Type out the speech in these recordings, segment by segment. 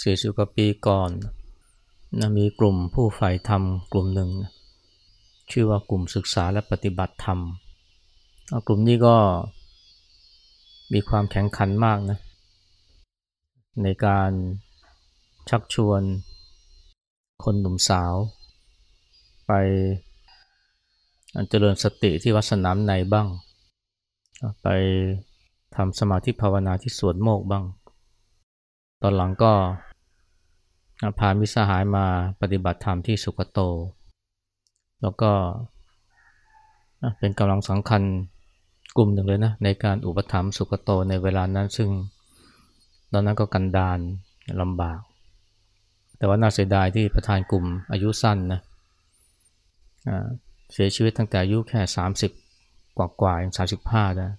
เมื่อเสียสิบกว่าปีก่อนนะมีกลุ่มผู้ใฝ่ธรรมกลุ่มหนึ่ง ชื่อว่ากลุ่มศึกษาและปฏิบัติธรรม กลุ่มนี้ก็มีความแข็งขันมากนะในการชักชวนคนหนุ่มสาว ไปเจริญสติที่วัดสนามในบ้าง ไปทำสมาธิภาวนาที่สวนโมกบ้าง ตอนหลังก็ พามิสหายมาปฏิบัติธรรมที่สุกโต แล้วก็เป็นกำลังสำคัญกลุ่มหนึ่งเลยนะ ในการอุปถัมภ์สุกโตในเวลานั้นซึ่ง ตอนนั้นก็กันดานลำบาก แต่ว่าน่าเสียดายที่ประธานกลุ่มอายุสั้นนะเสียชีวิตตั้งแต่อายุแค่ 30 กว่ากว่าอย่างสาสิบห้านะ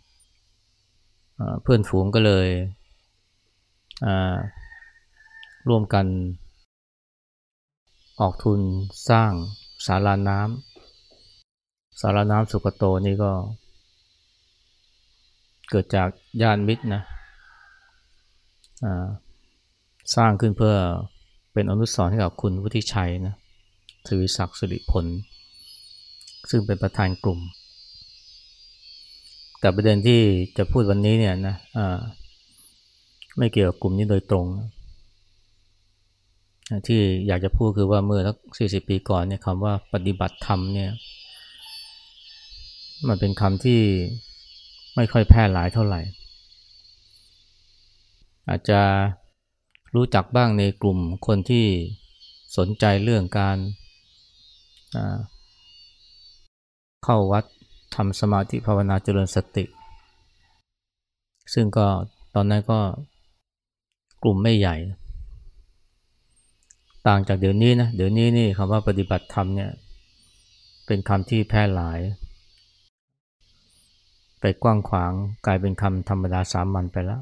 เพื่อนฝูงก็เลยร่วมกัน ออกทุนสร้างสาราน้ำสาราน้ำสุกโตนี่ก็ เกิดจากญาติมิตรนะสร้างขึ้นเพื่อเป็นอนุสรณ์ให้กับคุณวุฒิชัยนะทวิศักดิ์สิริผล ซึ่งเป็นประธานกลุ่ม แต่ประเด็นที่จะพูดวันนี้เนี่ยนะไม่เกี่ยวกับกลุ่มนี้โดยตรงนะ ที่อยากจะพูดคือว่าเมื่อสักสี่สิบปีก่อนเนี่ยคำว่าปฏิบัติธรรมเนี่ยมันเป็นคำที่ไม่ค่อยแพร่หลายเท่าไหร่ อาจจะรู้จักบ้างในกลุ่มคนที่สนใจเรื่องการเข้าวัดทำสมาธิภาวนาเจริญสติ ซึ่งก็ตอนนั้นก็กลุ่มไม่ใหญ่ ต่างจากเดี๋ยวนี้นะเดี๋ยวนี้นี่คำว่าปฏิบัติธรรมเนี่ยเป็นคำที่แพร่หลาย ไปกว้างขวางกลายเป็นคำธรรมดาสามัญไปแล้ว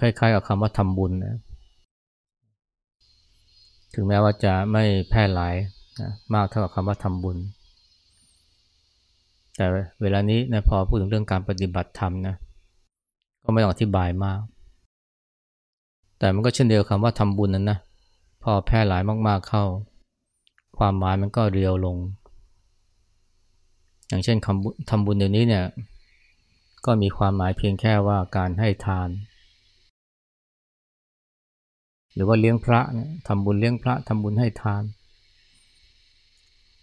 คล้ายๆกับคำว่าทำบุญนะถึงแม้ว่าจะไม่แพร่หลายนะมากเท่ากับคำว่าทำบุญ แต่เวลานี้นะพอพูดถึงเรื่องการปฏิบัติธรรมนะก็ไม่ต้องอธิบายมาก แต่มันก็เช่นเดียวคำว่าทำบุญนั้นนะพอแพร่หลายมากๆเข้า ความหมายมันก็เรียวลง อย่างเช่นคำทำบุญเดี๋ยวนี้เนี่ยก็มีความหมายเพียงแค่ว่าการให้ทาน หรือว่าเลี้ยงพระทำบุญเลี้ยงพระทำบุญให้ทาน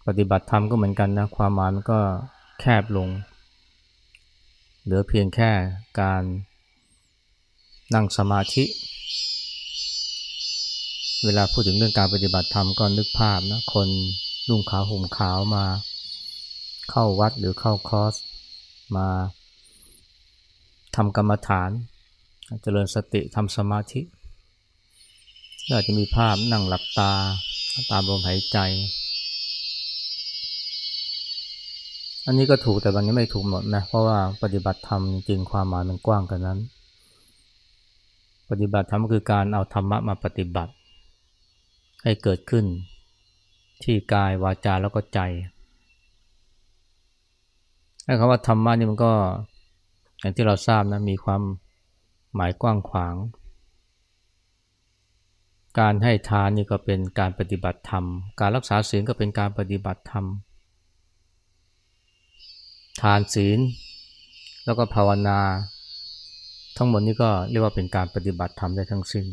ปฏิบัติธรรมก็เหมือนกันนะความหมายมันก็แคบลง เหลือเพียงแค่การนั่งสมาธิ เวลาพูดถึงเรื่องการปฏิบัติธรรมก็นึกภาพนะคนนุ่งขาวห่มขาวมา เข้าวัดหรือเข้าคอร์สมาทำกรรมฐานเจริญสติทำสมาธิอาจจะมีภาพนั่งหลับตาตามลมหายใจ อันนี้ก็ถูกแต่บางนี้ไม่ถูกหมดนะ เพราะว่าปฏิบัติธรรมจริงความหมายมันกว้างกันนั้น ปฏิบัติธรรมคือการเอาธรรมะมาปฏิบัติ ให้เกิดขึ้น ที่กายวาจาแล้วก็ใจไอ้คำว่าธรรมะนี่มันก็ อย่างที่เราทราบนะมีความหมายกว้างขวาง การให้ทานนี่ก็เป็นการปฏิบัติธรรม การรักษาศีลก็เป็นการปฏิบัติธรรม ทานศีล แล้วก็ภาวนา ทั้งหมดนี้ก็เรียกว่าเป็นการปฏิบัติธรรมได้ทั้งสิ้น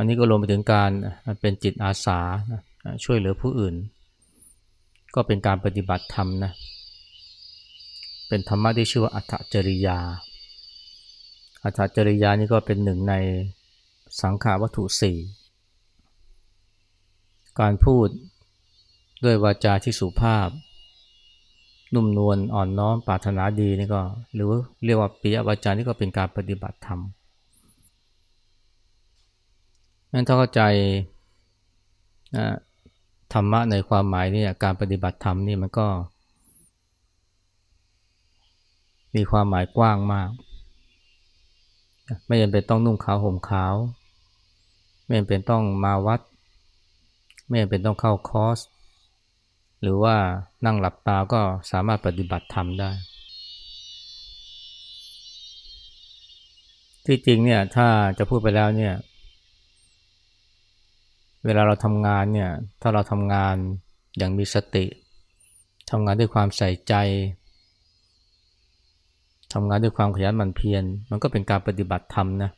อันนี้ก็รวมไปถึงการเป็นจิตอาสาช่วยเหลือผู้อื่น ก็เป็นการปฏิบัติธรรมนะเป็นธรรมะที่ชื่อว่าอัตจริยา อัตจริยานี่ก็เป็นหนึ่งในสังขาวัตถุสี่การพูดด้วยวาจาที่สุภาพ นุ่มนวลอ่อนน้อมปรารถนาดีนี่ก็ หรือเรียกว่าปิยวาจานี่ก็เป็นการปฏิบัติธรรม นั้นถ้าเข้าใจนะธรรมะในความหมายนี่การปฏิบัติธรรมนี่มันก็ มีความหมายกว้างมาก ไม่จำเป็นต้องนุ่งขาวห่มขาว ไม่จำเป็นต้องมาวัด ไม่จำเป็นต้องเข้าคอร์สหรือว่านั่งหลับตาก็สามารถปฏิบัติธรรมได้ ที่จริงเนี่ยถ้าจะพูดไปแล้วเนี่ย เวลาเราทำงานเนี่ยถ้าเราทำงานอย่างมีสติทำงานด้วยความใส่ใจทำงานด้วยความขยันหมั่นเพียรมันก็เป็นการปฏิบัติธรรมนะ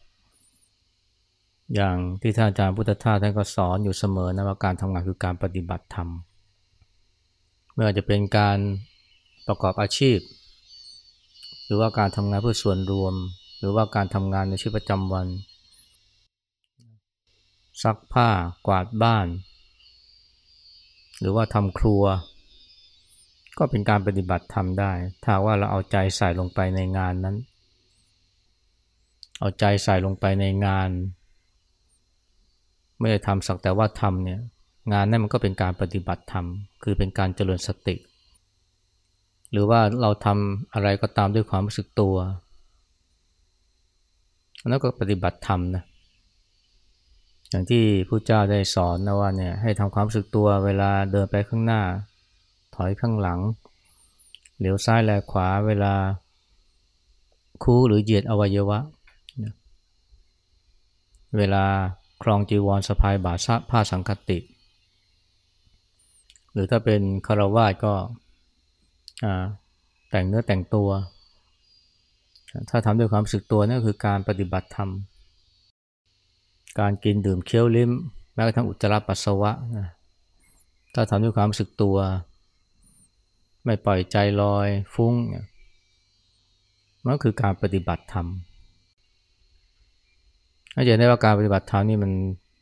อย่างที่ท่านอาจารย์พุทธทาสท่านก็สอนอยู่เสมอนะว่าการทำงานคือการปฏิบัติธรรมไม่ว่าจะเป็นการประกอบอาชีพ หรือว่าการทำงานเพื่อส่วนรวม หรือว่าการทำงานในชีวิตประจำวัน ซักผ้ากวาดบ้าน หรือว่าทำครัว ก็เป็นการปฏิบัติธรรมได้ ถ้าว่าเราเอาใจใส่ลงไปในงานนั้น เอาใจใส่ลงไปในงาน ไม่ได้ทำสักแต่ว่าทำเนี่ยงานนั้นมันก็เป็นการปฏิบัติธรรม คือเป็นการเจริญสติ หรือว่าเราทำอะไรก็ตามด้วยความรู้สึกตัวนั่นก็ปฏิบัติธรรมนะ อย่างที่ผู้เจ้าได้สอนนะว่าเนี่ยให้ทำความรู้สึกตัวเวลาเดินไปข้างหน้า ถอยข้างหลัง เหลียวซ้ายแลขวาเวลาคู่หรือเหยียดอวัยวะ เวลาครองจีวรสะพายบาทผ้าสังคติ หรือถ้าเป็นคารวาสก็แต่งเนื้อแต่งตัว ถ้าทำด้วยความสึกตัวนั่นคือการปฏิบัติธรรม การกินดื่มเคี้ยวลิ้ม แม้กระทั่งอุจจาระปัสสาวะนะถ้าทำด้วยความรู้สึกตัว ไม่ปล่อยใจลอยฟุ้งเนี่ยมันคือการปฏิบัติธรรมอาจจะได้ว่าการปฏิบัติธรรมนี่มัน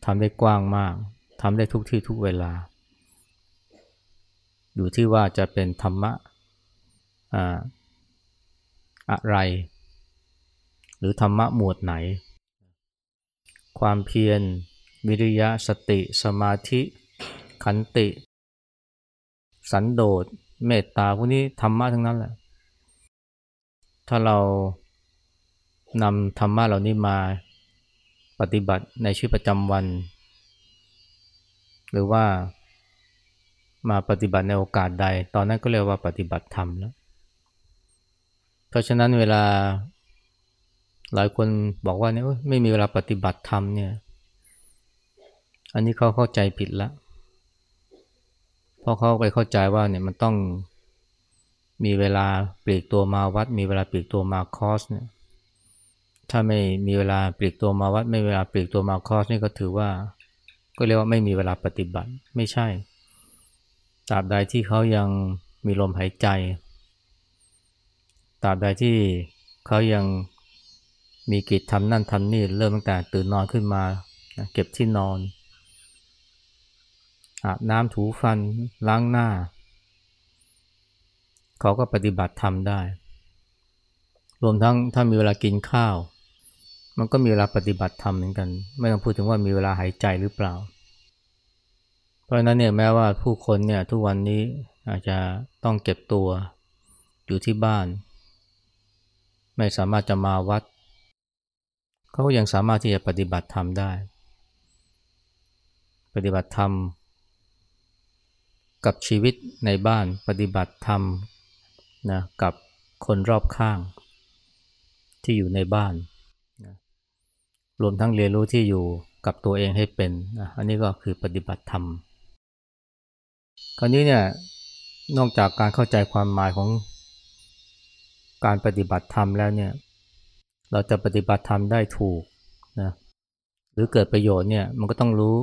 ทำได้กว้างมากทำได้ทุกที่ทุกเวลา อยู่ที่ว่าจะเป็นธรรมะอะไร หรือธรรมะหมวดไหน ความเพียร วิริยะสติ สมาธิ ขันติ สันโดษเมตตาพวกนี้ธรรมะทั้งนั้นแหละ ถ้าเรานำธรรมะเหล่านี้มาปฏิบัติในชีวิตประจำวัน หรือว่ามาปฏิบัติในโอกาสใด ตอนนั้นก็เรียกว่าปฏิบัติธรรมแล้ว เพราะฉะนั้นเวลา หลายคนบอกว่าเนี่ยไม่มีเวลาปฏิบัติธรรมเนี่ย อันนี้เขาเข้าใจผิดละเพราะเขาไปเข้าใจว่าเนี่ยมันต้องมีเวลาปลีกตัวมาวัด มีเวลาปลีกตัวมาคอสเนี่ย ถ้าไม่มีเวลาปลีกตัวมาวัด ไม่เวลาปลีกตัวมาคอสนี่ก็ถือว่า ก็เรียกว่าไม่มีเวลาปฏิบัติไม่ใช่ตราบใดที่เขายังมีลมหายใจตราบใดที่เขายัง มีกิจทำนั่นทำนี่เริ่มตั้งแต่ตื่นนอนขึ้นมาเก็บที่นอนอาบน้ำถูฟันล้างหน้า เขาก็ปฏิบัติทำได้ รวมทั้งถ้ามีเวลากินข้าว มันก็มีเวลาปฏิบัติธรรมเหมือนกัน ไม่ต้องพูดถึงว่ามีเวลาหายใจหรือเปล่า เพราะนั้นเนี่ยแม้ว่าผู้คนเนี่ยทุกวันนี้อาจจะต้องเก็บตัวอยู่ที่บ้าน ไม่สามารถจะมาวัด เขาก็ยังสามารถที่จะปฏิบัติธรรมได้ ปฏิบัติธรรม กับชีวิตในบ้านปฏิบัติธรรมนะกับคนรอบข้าง ที่อยู่ในบ้านนะรวมทั้งเรียนรู้ที่อยู่กับตัวเองให้เป็นนะอันนี้ก็คือปฏิบัติธรรม คราวนี้เนี่ยนอกจากการเข้าใจความหมายของการปฏิบัติธรรมแล้วเนี่ย เราจะปฏิบัติธรรมได้ถูกนะหรือเกิดประโยชน์เนี่ยมันก็ต้องรู้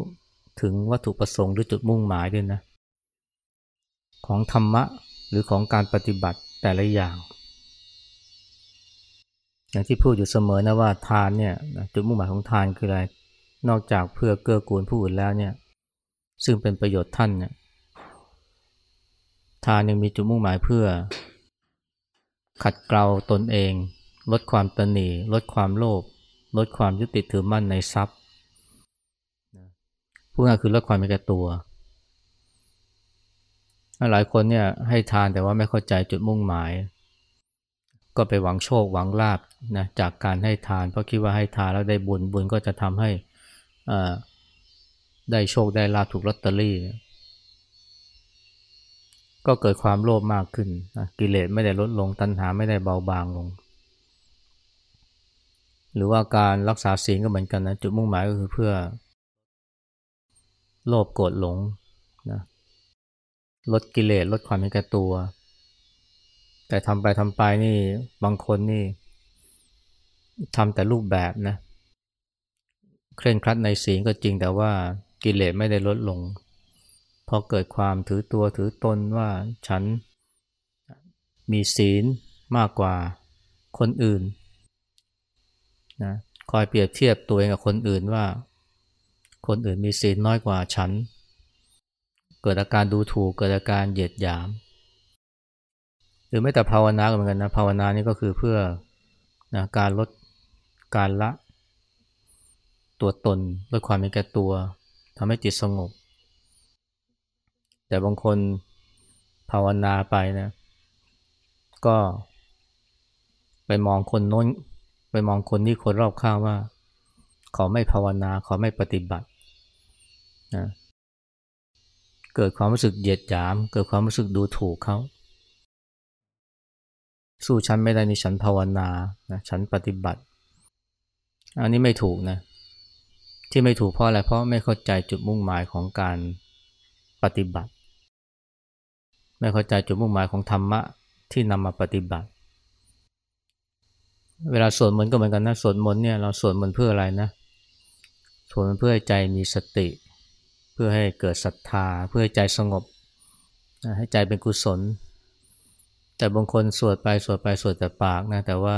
ถึงวัตถุประสงค์หรือจุดมุ่งหมายด้วยนะของธรรมะหรือของการปฏิบัติแต่ละอย่าง อย่างที่พูดอยู่เสมอนะว่าทานเนี่ยจุดมุ่งหมายของทานคืออะไร นอกจากเพื่อเกื้อกูลผู้อื่นแล้วเนี่ยซึ่งเป็นประโยชน์ท่านเนี่ยทานยังมีจุดมุ่งหมายเพื่อ ขัดเกลาตนเอง ลดความตนีลดความโลภลดความยึดติดถือมั่นในทรัพย์พูดง่ายคือลดความเป็นแก่ตัว หลายคนเนี่ยให้ทานแต่ว่าไม่เข้าใจจุดมุ่งหมาย ก็ไปหวังโชคหวังลาบนะจากการให้ทาน เพราะคิดว่าให้ทานแล้วได้บุญบุญก็จะทำให้ได้โชคได้ลาบถูกลอตเตอรี่ ก็เกิดความโลภมากขึ้น กิเลสไม่ได้ลดลงตัณหาไม่ได้เบาบางลง หรือว่าการรักษาศีลก็เหมือนกันนะจุดมุ่งหมายก็คือเพื่อ โลภโกรธหลงนะลดกิเลสลดความเห็นแก่ตัว แต่ทำไปทำไปนี่บางคนนี่ทำแต่รูปแบบนะเคร่งครัดในศีลก็จริงแต่ว่ากิเลสไม่ได้ลดลงพอเกิดความถือตัวถือตนว่าฉันมีศีลมากกว่าคนอื่น นะคอยเปรียบเทียบตัวเองกับคนอื่นว่า คนอื่นมีศีลน้อยกว่าฉัน เกิดอาการดูถูกเกิดอาการเหยียดหยาม หรือไม่แต่ภาวนาก็เหมือนกันนะภาวนานี่ก็คือเพื่อนะการลดการละ ตัวตนลดความเป็นแก่ตัวทำให้จิตสงบ แต่บางคนภาวนาไปนะ ก็ไปมองคนโน้น ไปมองคนที่คนรอบข้างว่า เขาไม่ภาวนาเขาไม่ปฏิบัตินะเกิดความรู้สึกเหยียดหยาม เกิดความรู้สึกดูถูกเขาสู้ฉันไม่ได้นี่ฉันภาวนานะฉันปฏิบัติ อันนี้ไม่ถูกนะที่ไม่ถูกเพราะอะไรเพราะไม่เข้าใจจุดมุ่งหมายของการปฏิบัติ ไม่เข้าใจจุดมุ่งหมายของธรรมะที่นำมาปฏิบัติ เวลาสวดมนต์ก็เหมือนกันนะสวดมนต์เนี่ยเราสวดมนต์เพื่ออะไรนะสวดมนต์เพื่อให้ใจมีสติ เพื่อให้เกิดศรัทธา เพื่อให้ใจสงบ ให้ใจเป็นกุศล แต่บางคนสวดไปสวดไปสวดแต่ปากนะแต่ว่า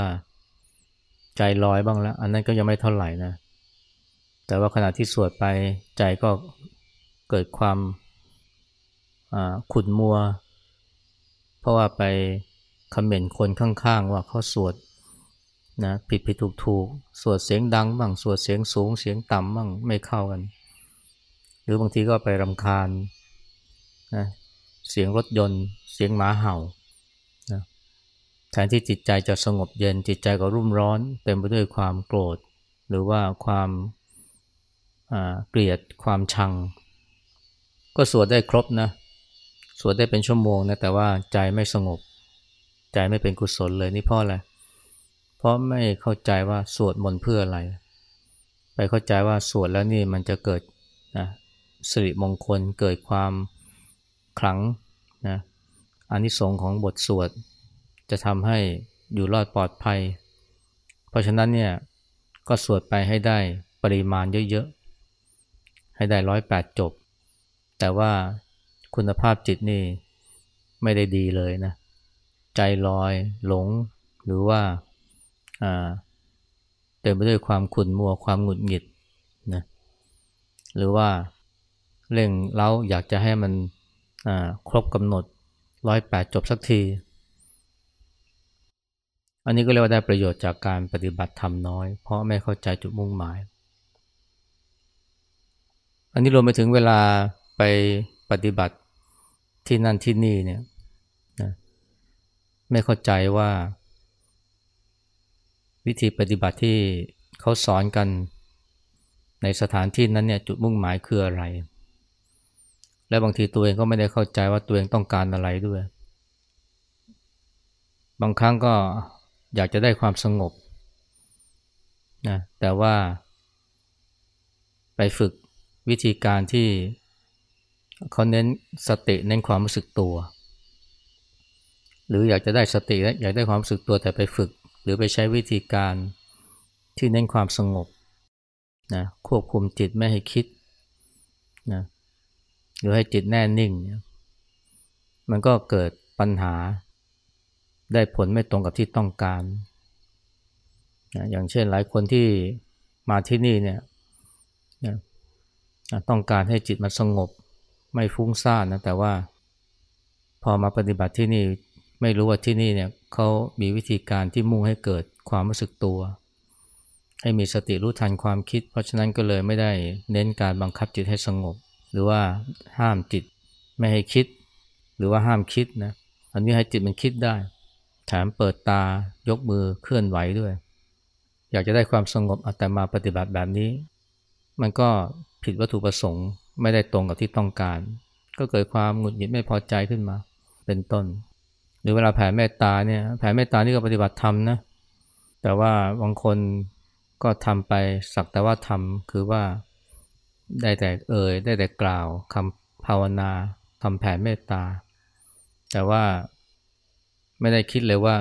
ใจลอยบ้างแล้ว อันนั้นก็ยังไม่เท่าไหร่นะแต่ว่าขณะที่สวดไปใจก็เกิดความขุ่นมัว เพราะว่าไปคอมเมนต์คนข้างๆ ว่าเขาสวด นะผิดผิดถูกถูกสวดเสียงดังบ้างสวดเสียงสูงเสียงต่ำบ้างไม่เข้ากัน หรือบางทีก็ไปรำคาญนะเสียงรถยนต์เสียงหมาเห่านะแทนที่จิตใจจะสงบเย็นจิตใจก็รุ่มร้อน เต็มไปด้วยความโกรธ หรือว่าความเกลียดความชัง ก็สวดได้ครบนะสวดได้เป็นชั่วโมงนะแต่ว่าใจไม่สงบ ใจไม่เป็นกุศลเลยนี่เพราะอะไรเพราะไม่เข้าใจว่าสวดมนต์เพื่ออะไร ไปเข้าใจว่าสวดแล้วนี่มันจะเกิดนะสิริมงคลเกิดความขลังนะอานิสงส์ของบทสวด จะทำให้อยู่รอดปลอดภัย เพราะฉะนั้นเนี่ยก็สวดไปให้ได้ปริมาณเยอะๆ ให้ได้ร้อยแปดจบ แต่ว่าคุณภาพจิตนี่ไม่ได้ดีเลยนะ ใจลอยหลงหรือว่า เต็มไปด้วยความขุ่นมัวความหงุดหงิดนะหรือว่าเร่งเล้าอยากจะให้มันครบกำหนดร้อยแปดจบสักที อันนี้ก็เรียกว่าได้ประโยชน์จากการปฏิบัติธรรมน้อย เพราะไม่เข้าใจจุดมุ่งหมาย อันนี้รวมไปถึงเวลาไปปฏิบัติที่นั่นที่นี่เนี่ยนะไม่เข้าใจว่า วิธีปฏิบัติที่เขาสอนกันในสถานที่นั้นเนี่ยจุดมุ่งหมายคืออะไร และบางทีตัวเองก็ไม่ได้เข้าใจว่าตัวเองต้องการอะไรด้วย บางครั้งก็อยากจะได้ความสงบนะแต่ว่า ไปฝึกวิธีการที่เขาเน้นสติเน้นความรู้สึกตัว หรืออยากจะได้สติและอยากได้ความรู้สึกตัวแต่ไปฝึก หรือไปใช้วิธีการที่เน้นความสงบนะควบคุมจิตไม่ให้คิดนะหรือให้จิตแน่นิ่ง มันก็เกิดปัญหาได้ผลไม่ตรงกับที่ต้องการนะอย่างเช่นหลายคนที่มาที่นี่เนี่ยนะต้องการให้จิตมันสงบไม่ฟุ้งซ่านนะแต่ว่าพอมาปฏิบัติที่นี่ ไม่รู้ว่าที่นี่เนี่ยเขามีวิธีการที่มุ่งให้เกิดความรู้สึกตัว ให้มีสติรู้ทันความคิด เพราะฉะนั้นก็เลยไม่ได้เน้นการบังคับจิตให้สงบ หรือว่าห้ามจิตไม่ให้คิด หรือว่าห้ามคิดนะอันนี้ให้จิตมันคิดได้ แถมเปิดตายกมือเคลื่อนไหวด้วย อยากจะได้ความสงบแต่มาปฏิบัติแบบนี้ มันก็ผิดวัตถุประสงค์ ไม่ได้ตรงกับที่ต้องการ ก็เกิดความหงุดหงิดไม่พอใจขึ้นมา เป็นต้น หรือเวลาแผ่เมตตาเนี่ยแผ่เมตตานี่ก็ปฏิบัติธรรมนะแต่ว่าบางคนก็ทำไปสักแต่ว่าทำคือว่าได้แต่เอ่ยได้แต่กล่าวคำภาวนาทำแผ่เมตตา แต่ว่าไม่ได้คิดเลยว่า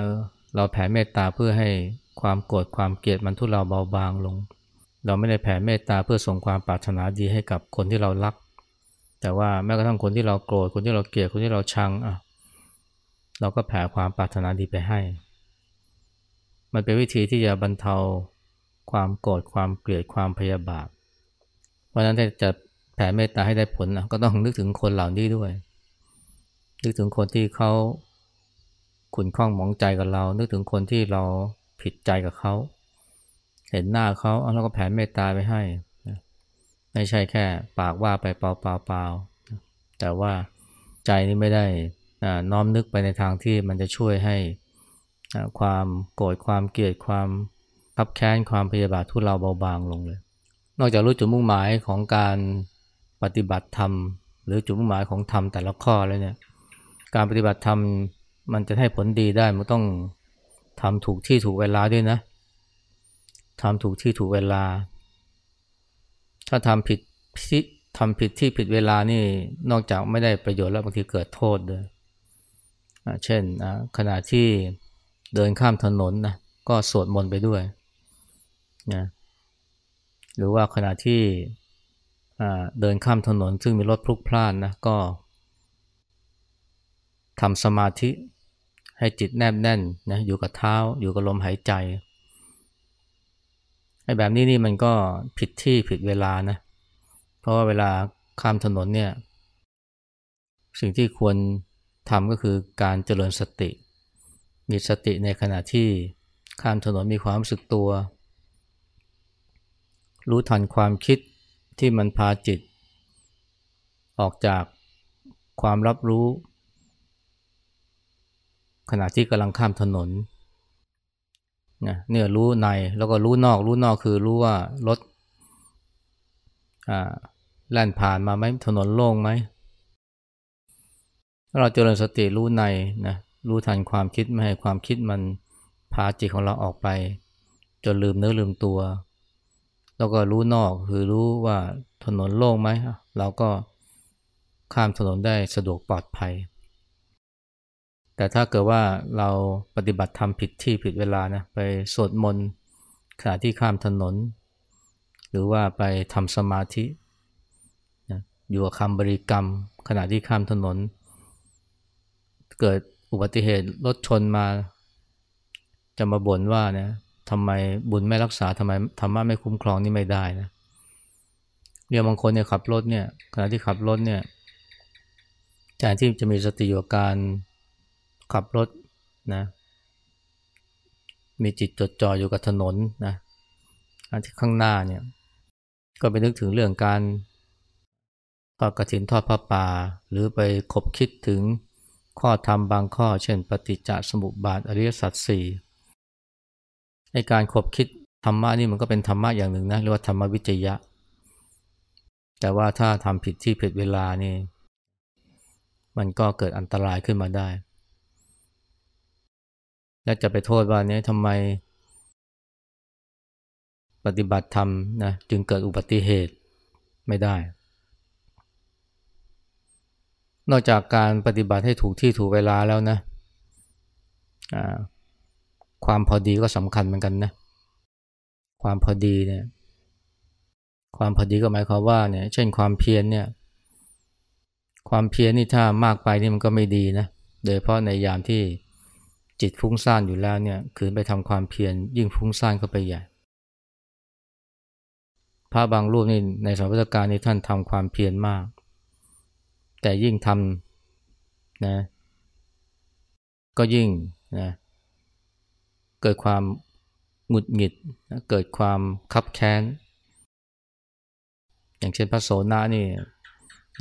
เราแผ่เมตตาเพื่อให้ความโกรธความเกลียดมันทุเราเบาบางลง เราไม่ได้แผ่เมตตาเพื่อส่งความปรารถนาดีให้กับคนที่เรารัก แต่ว่าแม้กระทั่งคนที่เราโกรธคนที่เราเกลียดคนที่เราชังอะ เราก็แผ่ความปรารถนาดีไปให้ มันเป็นวิธีที่จะบรรเทาความโกรธความเกลียดความพยาบาทเพราะนั้นถ้าจะแผ่เมตตาให้ได้ผลก็ต้องนึกถึงคนเหล่านี้ด้วย นึกถึงคนที่เขาขุนข้องหมองใจกับเรา นึกถึงคนที่เราผิดใจกับเขา เห็นหน้าเขาแล้วก็แผ่เมตตาไปให้ ไม่ใช่แค่ปากว่าไปเปล่าๆแต่ว่าใจนี่ไม่ได้ น้อมนึกไปในทางที่มันจะช่วยให้ความโกรธความเกลียดความขับแค้นความพยาบาททุเลาเบาบางลงเลย นอกจากรู้จุดมุ่งหมายของการปฏิบัติธรรม หรือจุดมุ่งหมายของธรรมแต่ละข้อแล้วเนี่ยการปฏิบัติธรรมมันจะให้ผลดีได้มันต้องทำถูกที่ถูกเวลาด้วยนะทำถูกที่ถูกเวลา ถ้าทำผิดที่ทำผิดที่ผิดเวลานี่นอกจากไม่ได้ประโยชน์แล้วบางทีเกิดโทษด้วย เช่นขณะที่เดินข้ามถนนนะก็สวดมนต์ไปด้วยนะหรือว่าขณะที่เดินข้ามถนนซึ่งมีรถพลุกพล่านนะก็ทำสมาธิให้จิตแนบแน่นนะอยู่กับเท้าอยู่กับลมหายใจไอ้แบบนี้นี่มันก็ผิดที่ผิดเวลานะเพราะว่าเวลาข้ามถนนเนี่ย สิ่งที่ควร ทำก็คือการเจริญสติ มีสติในขณะที่ข้ามถนนมีความรู้สึกตัว รู้ทันความคิดที่มันพาจิต ออกจากความรับรู้ ขณะที่กำลังข้ามถนนเนี่ยรู้ในแล้วก็รู้นอก รู้นอกคือรู้ว่ารถแล่นผ่านมาไหมถนนโล่งไหม เราเจริญสติรู้ในนะรู้ทันความคิดไม่ให้ความคิดมันพาจิตของเราออกไป จนลืมเนื้อลืมตัว แล้วก็รู้นอกคือรู้ว่าถนนโล่งไหมเราก็ข้ามถนนได้สะดวกปลอดภัย แต่ถ้าเกิดว่าเราปฏิบัติทำผิดที่ผิดเวลานะไปสวดมนต์ขณะที่ข้ามถนน หรือว่าไปทำสมาธิอยู่กับคำบริกรรมขณะที่ข้ามถนน เกิดอุบัติเหตุรถชนมา จะมาบ่นว่าเนี่ยทำไมบุญไม่รักษาทำไมธรรมะไม่คุ้มครองนี่ไม่ได้นะเรี่ยบางคนเนี่ยขับรถเนี่ยขณะที่ขับรถเนี่ยแทนที่จะมีสติอยู่การขับรถนะมีจิตจดจ่ออยู่กับถนนนะอันที่ข้างหน้าเนี่ยก็ไปนึกถึงเรื่องการทอดกระถินทอดผ้าป่า หรือไปคบคิดถึง ข้อธรรมบางข้อ เช่น ปฏิจจสมุปบาทอริยสัจสี่ในการคบคิดธรรมะนี่มันก็เป็นธรรมะอย่างหนึ่งนะเรียกว่าธรรมวิจยะ แต่ว่าถ้าทำผิดที่ผิดเวลานี่ มันก็เกิดอันตรายขึ้นมาได้ และจะไปโทษว่าเนี่ยทำไม ปฏิบัติธรรมนะจึงเกิดอุบัติเหตุไม่ได้ นอกจากการปฏิบัติให้ถูกที่ถูกเวลาแล้วนะความพอดีก็สำคัญเหมือนกันนะความพอดีเนี่ยความพอดีก็หมายความว่าเนี่ยเช่นความเพียรเนี่ยความเพียรนี่ถ้ามากไปนี่มันก็ไม่ดีนะโดยเพราะในยามที่จิตฟุ้งซ่านอยู่แล้วเนี่ยคืนไปทำความเพียรยิ่งฟุ้งซ่านเข้าไปใหญ่พระบางรูปนี่ในสมัยพุทธกาลนี่ท่านทำความเพียรมาก แต่ยิ่งทำนะก็ยิ่งนะเกิดความหงุดหงิดเกิดความคับแค้น อย่างเช่นพระโสนานี่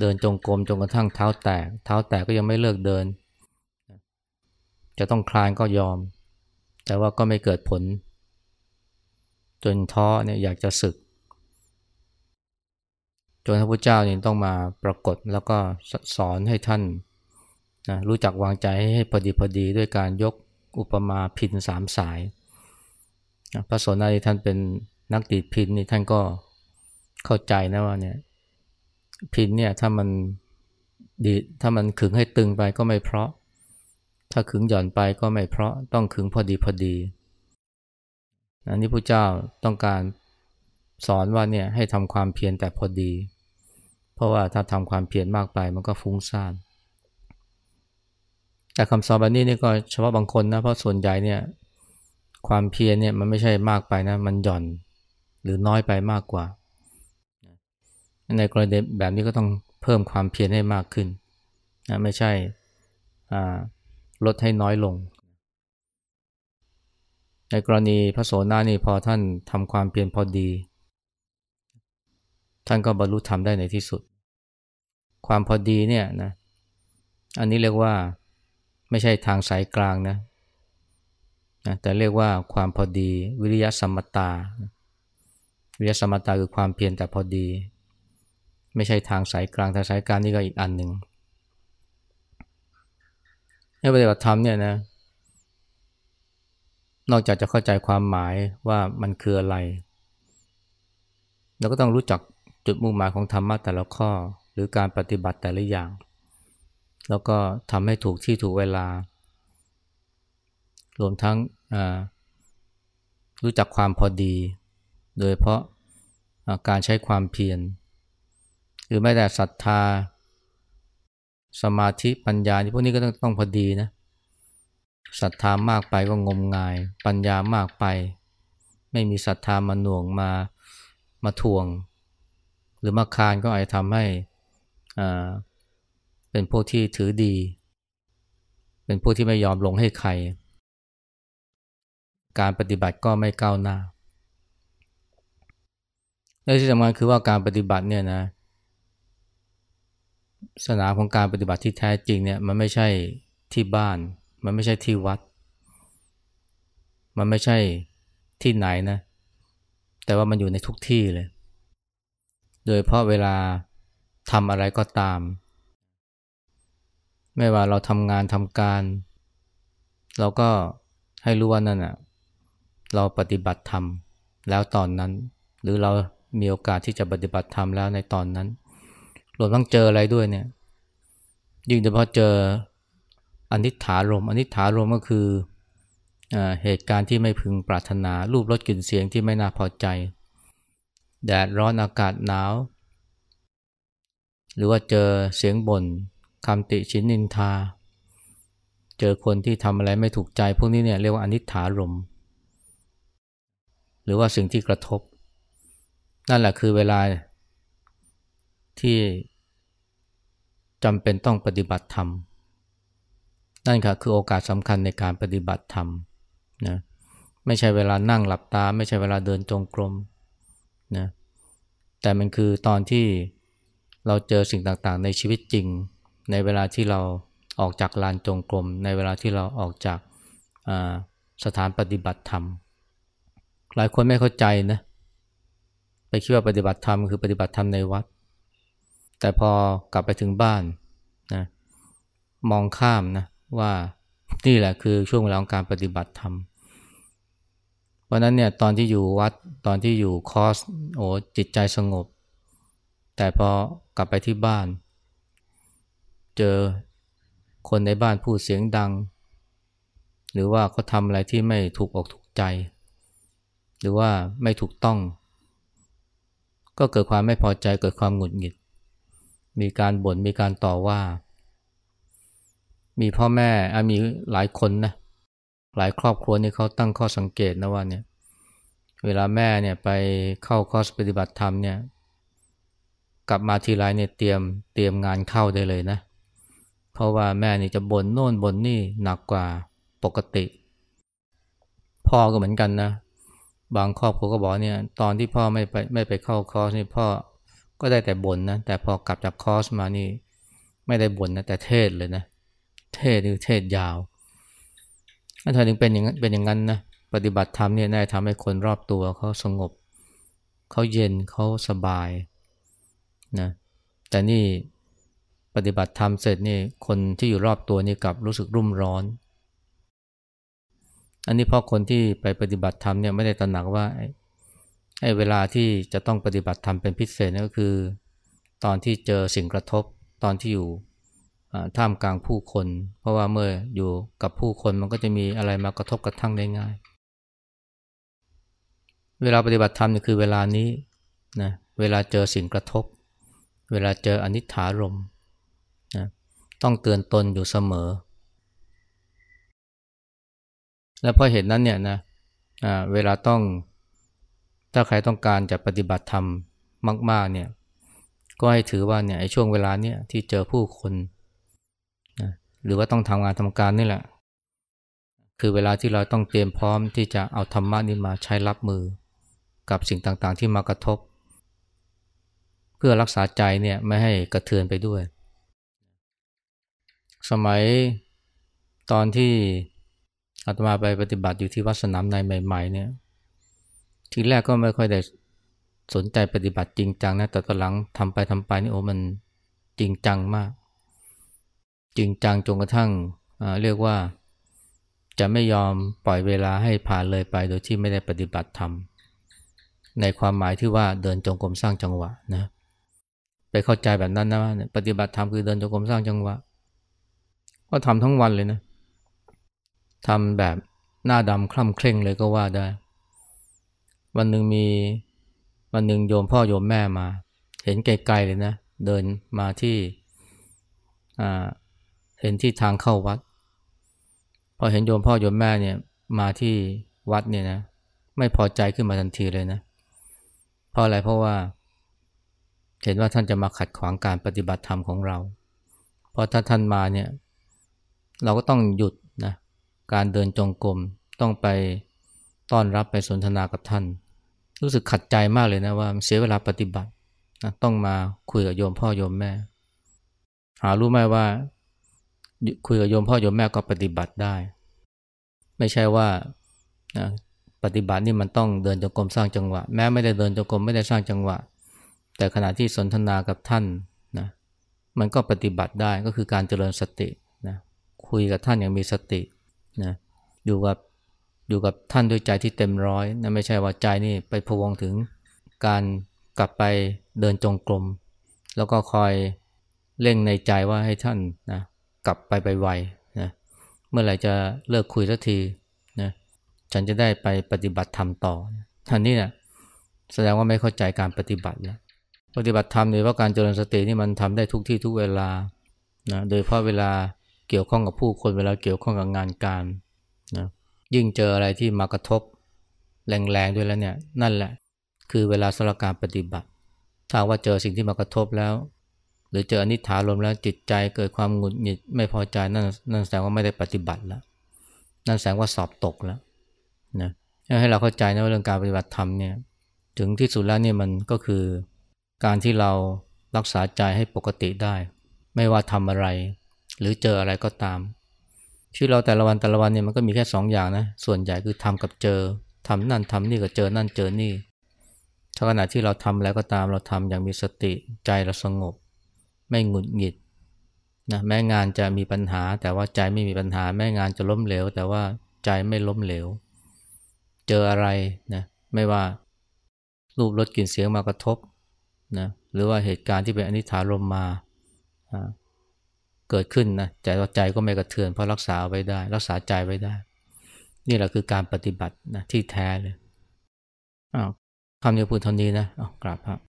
เดินจงกรมจนกระทั่งเท้าแตก เท้าแตกก็ยังไม่เลิกเดิน จะต้องคลานก็ยอม แต่ว่าก็ไม่เกิดผล จนท้อเนี่ยอยากจะศึก จนพระพุทธเจ้าเนี่ยต้องมาปรากฏแล้วก็สอนให้ท่านนะรู้จักวางใจให้พอดีพอดีด้วยการยกอุปมาพินสามสายพระสนาีท่านเป็นนักดีดพินนี่ท่านก็เข้าใจนะว่าเนี่ยพินเนี่ยถ้ามันดีถ้ามันขึงให้ตึงไปก็ไม่เพราะ ถ้าขึงหย่อนไปก็ไม่เพราะต้องขึงพอดีพอดีอันนี้พระเจ้าต้องการสอนว่าเนี่ยให้ทำความเพียรแต่พอดี เพราะว่าถ้าทำความเพียรมากไปมันก็ฟุ้งซ่านแต่คำสอนแบบนี้นี่ก็เฉพาะบางคนนะเพราะส่วนใหญ่เนี่ยความเพียรเนี่ยมันไม่ใช่มากไปนะมันหย่อนหรือน้อยไปมากกว่า ในกรณีแบบนี้ก็ต้องเพิ่มความเพียรให้มากขึ้นนะไม่ใช่ลดให้น้อยลง ในกรณีพระโสนานี่พอท่านทำความเพียรพอดี ท่านก็บรรลุธรรมได้ในที่สุด ความพอดีเนี่ยนะอันนี้เรียกว่าไม่ใช่ทางสายกลางนะนะแต่เรียกว่าความพอดีวิริยะสมตา วิริยะสมตาคือความเพียรแต่พอดี ไม่ใช่ทางสายกลางทางสายกลางนี่ก็อีกอันหนึ่งในปฏิบัติธรรมเนี่ยนะนอกจากจะเข้าใจความหมายว่ามันคืออะไร เราก็ต้องรู้จัก จุดมุ่งหมายของธรรมะแต่ละข้อ หรือการปฏิบัติแต่ละอย่าง แล้วก็ทำให้ถูกที่ถูกเวลา รวมทั้งรู้จักความพอดี โดยเพราะการใช้ความเพียรหรือไม่แต่ศรัทธา สมาธิปัญญาที่พวกนี้ก็ต้องต้องพอดีนะศรัทธามากไปก็งมงาย ปัญญามากไป ไม่มีศรัทธามาหน่วงมามาทวง หรือมาคานก็อาจจะทำให้เป็นพวกที่ถือดี เป็นพวกที่ไม่ยอมลงให้ใคร การปฏิบัติก็ไม่ก้าวหน้าและที่สำคัญคือว่าการปฏิบัติเนี่ยนะสนามของการปฏิบัติที่แท้จริงเนี่ยมันไม่ใช่ที่บ้าน มันไม่ใช่ที่วัด มันไม่ใช่ที่ไหนนะ แต่ว่ามันอยู่ในทุกที่เลย โดยเพราะเวลาทำอะไรก็ตาม ไม่ว่าเราทำงานทำการ เราก็ให้รู้ว่านั่นอะเราปฏิบัติธรรมแล้วตอนนั้น หรือเรามีโอกาสที่จะปฏิบัติธรรมแล้วในตอนนั้นรวมทั้งเจออะไรด้วยเนี่ย ยิ่งโดยเฉพาะเจออนิถารมอนิถารมก็คืออเหตุการณ์ที่ไม่พึงปรารถนารูปรสกลิ่นเสียงที่ไม่น่าพอใจ แดดร้อนอากาศหนาว หรือว่าเจอเสียงบน่นคำติชินนินทา เจอคนที่ทำอะไรไม่ถูกใจพวกนี้เนี่ยเรียกว่าอนิถารม หรือว่าสิ่งที่กระทบ นั่นแหละคือเวลาที่จำเป็นต้องปฏิบัติธรรม นั่นค่ะคือโอกาสสำคัญในการปฏิบัติธรรมนะไม่ใช่เวลานั่งหลับตา ไม่ใช่เวลาเดินจงกรม นะแต่มันคือตอนที่เราเจอสิ่งต่างๆ ในชีวิตจริง ในเวลาที่เราออกจากลานจงกรม ในเวลาที่เราออกจากสถานปฏิบัติธรรม หลายคนไม่เข้าใจนะไปคิดว่าปฏิบัติธรรมคือปฏิบัติธรรมในวัด แต่พอกลับไปถึงบ้านนะมองข้ามนะว่านี่แหละคือช่วงเวลาของการปฏิบัติธรรม เพราะนั้นเนี่ยตอนที่อยู่วัดตอนที่อยู่คอสโอ้จิตใจสงบ แต่พอกลับไปที่บ้าน เจอคนในบ้านพูดเสียงดัง หรือว่าเขาทำอะไรที่ไม่ถูกอกถูกใจ หรือว่าไม่ถูกต้อง ก็เกิดความไม่พอใจเกิดความหงุดหงิด มีการบน่นมีการต่อว่า มีพ่อแม่มีหลายคนนะ หลายครอบครัวนี่เขาตั้งข้อสังเกตนะว่าเนี่ยเวลาแม่เนี่ยไปเข้าคอร์สปฏิบัติธรรมเนี่ยกลับมาทีไรเนี่ยเตรียมเตรียมงานเข้าได้เลยนะ เพราะว่าแม่นี่จะบ่นโน่นบ่นนี่หนักกว่าปกติ พ่อก็เหมือนกันนะ บางครอบครัวก็บอกเนี่ยตอนที่พ่อไม่ไปไม่ไปเข้าคอร์สนี่พ่อก็ได้แต่บ่นนะ แต่พอกลับจากคอร์สมานี่ ไม่ได้บ่นนะแต่เทศเลยนะ เทศคือเทศยาวเธอถึงเป็นอย่างนั้นเป็นอย่างนั้นนะปฏิบัติธรรมเนี่ยได้ทำให้คนรอบตัวเขาสงบ เขาเย็นเขาสบายนะแต่นี่ปฏิบัติธรรมเสร็จนี่คนที่อยู่รอบตัวนี่กลับรู้สึกรุ่มร้อน อันนี้เพราะคนที่ไปปฏิบัติธรรมเนี่ยไม่ได้ตระหนักว่าไอ้เวลาที่จะต้องปฏิบัติธรรมเป็นพิเศษนั่นก็คือ ตอนที่เจอสิ่งกระทบตอนที่อยู่ ท่ามกลางผู้คน เพราะว่าเมื่ออยู่กับผู้คนมันก็จะมีอะไรมากระทบกระทั่งได้ง่าย เวลาปฏิบัติธรรมนี่คือเวลานี้นะเวลาเจอสิ่งกระทบ เวลาเจออนิจฐารมนะต้องเตือนตนอยู่เสมอ และเพราะเหตุนั้นเนี่ยนะเวลาต้องถ้าใครต้องการจะปฏิบัติธรรมมาก ๆเนี่ยก็ให้ถือว่าเนี่ยช่วงเวลาเนี่ยที่เจอผู้คน หรือว่าต้องทำงานทำการนี่แหละ คือเวลาที่เราต้องเตรียมพร้อมที่จะเอาธรรมะนี้มาใช้รับมือ กับสิ่งต่างๆ ที่มากระทบ เพื่อรักษาใจเนี่ยไม่ให้กระเทือนไปด้วย สมัยตอนที่อาตมาไปปฏิบัติอยู่ที่วัดสนามในใหม่ๆเนี่ยทีแรกก็ไม่ค่อยได้สนใจปฏิบัติจริงจังนะแต่ตอนหลังทำไปทำไปนี่โอ้มันจริงจังมาก จริงจังจนกระทั่งเรียกว่าจะไม่ยอมปล่อยเวลาให้ผ่านเลยไปโดยที่ไม่ได้ปฏิบัติธรรม ในความหมายที่ว่าเดินจงกรมสร้างจังหวะนะไปเข้าใจแบบนั้นนะว่าปฏิบัติธรรมคือเดินจงกรมสร้างจังหวะ ก็ทำทั้งวันเลยนะทำแบบหน้าดำคล่ำเคร่งเลยก็ว่าได้ วันหนึ่งมีวันหนึ่งโยมพ่อโยมแม่มา เห็นไกลๆเลยนะ เดินมาที่ เห็นที่ทางเข้าวัด พอเห็นโยมพ่อโยมแม่เนี่ยมาที่วัดเนี่ยนะไม่พอใจขึ้นมาทันทีเลยนะเพราะอะไรเพราะว่า เห็นว่าท่านจะมาขัดขวางการปฏิบัติธรรมของเรา เพราะถ้าท่านมาเนี่ยเราก็ต้องหยุดนะการเดินจงกรมต้องไปต้อนรับไปสนทนากับท่าน รู้สึกขัดใจมากเลยนะว่าเสียเวลาปฏิบัตินะต้องมาคุยกับโยมพ่อโยมแม่ หารู้ไหมว่า คุยกับโยมพ่อโยมแม่ก็ปฏิบัติได้ ไม่ใช่ว่านะปฏิบัตินี่มันต้องเดินจงกรมสร้างจังหวะ แม้ไม่ได้เดินจงกรมไม่ได้สร้างจังหวะ แต่ขณะที่สนทนากับท่านนะมันก็ปฏิบัติได้ก็คือการเจริญสตินะคุยกับท่านอย่างมีสตินะอยู่กับอยู่กับท่านด้วยใจที่เต็มร้อยนะไม่ใช่ว่าใจนี่ไปพวงถึงการกลับไปเดินจงกรมแล้วก็คอยเร่งในใจว่าให้ท่านนะ กลับไปไปไวนะเมื่อไหร่จะเลิกคุยสักทีนะฉันจะได้ไปปฏิบัติธรรมต่อท่านนี้นะแสดงว่าไม่เข้าใจการปฏิบัติแล้วปฏิบัติธรรมหรือว่าการเจริญสตินี่มันทำได้ทุกที่ทุกเวลานะโดยเพราะเวลาเกี่ยวข้องกับผู้คนเวลาเกี่ยวข้องกับงานการนะยิ่งเจออะไรที่มากระทบแรงๆด้วยแล้วเนี่ยนั่นแหละ คือเวลาสละการปฏิบัติ ถ้าว่าเจอสิ่งที่มากระทบแล้ว หรือเจออนิจฐานลมแล้วจิตใจเกิดความหงุดหงิดไม่พอใจนั่นนั่นแสดงว่าไม่ได้ปฏิบัติแล้ว นั่นแสดงว่าสอบตกแล้วนะให้เราเข้าใจนะว่าเรื่องการปฏิบัติธรรมเนี่ยถึงที่สุดแล้วเนี่ยมันก็คือการที่เรารักษาใจให้ปกติได้ ไม่ว่าทำอะไร หรือเจออะไรก็ตามชีวิตเราแต่ละวันแต่ละวันเนี่ยมันก็มีแค่สองอย่างนะส่วนใหญ่คือทำกับเจอทำนั่นทำนี่กับเจอนั่นเจอนี่ถ้าขณะที่เราทำแล้วก็ตามเราทำอย่างมีสติใจเราสงบ ไม่หงุดหงิดนะแม้งานจะมีปัญหา แต่ว่าใจไม่มีปัญหา แม้งานจะล้มเหลว แต่ว่าใจไม่ล้มเหลว เจออะไรนะไม่ว่ารูปรสกลิ่นเสียงมากระทบนะหรือว่าเหตุการณ์ที่เป็นอนิจฐารมมาเกิดขึ้นนะใจว่าใจก็ไม่กระเทือนเพราะรักษาไว้ได้ รักษาใจไว้ได้ นี่แหละคือการปฏิบัตินะที่แท้เลยอ้าวคำนี้พูดเท่านี้นะอ้าวกราบครับ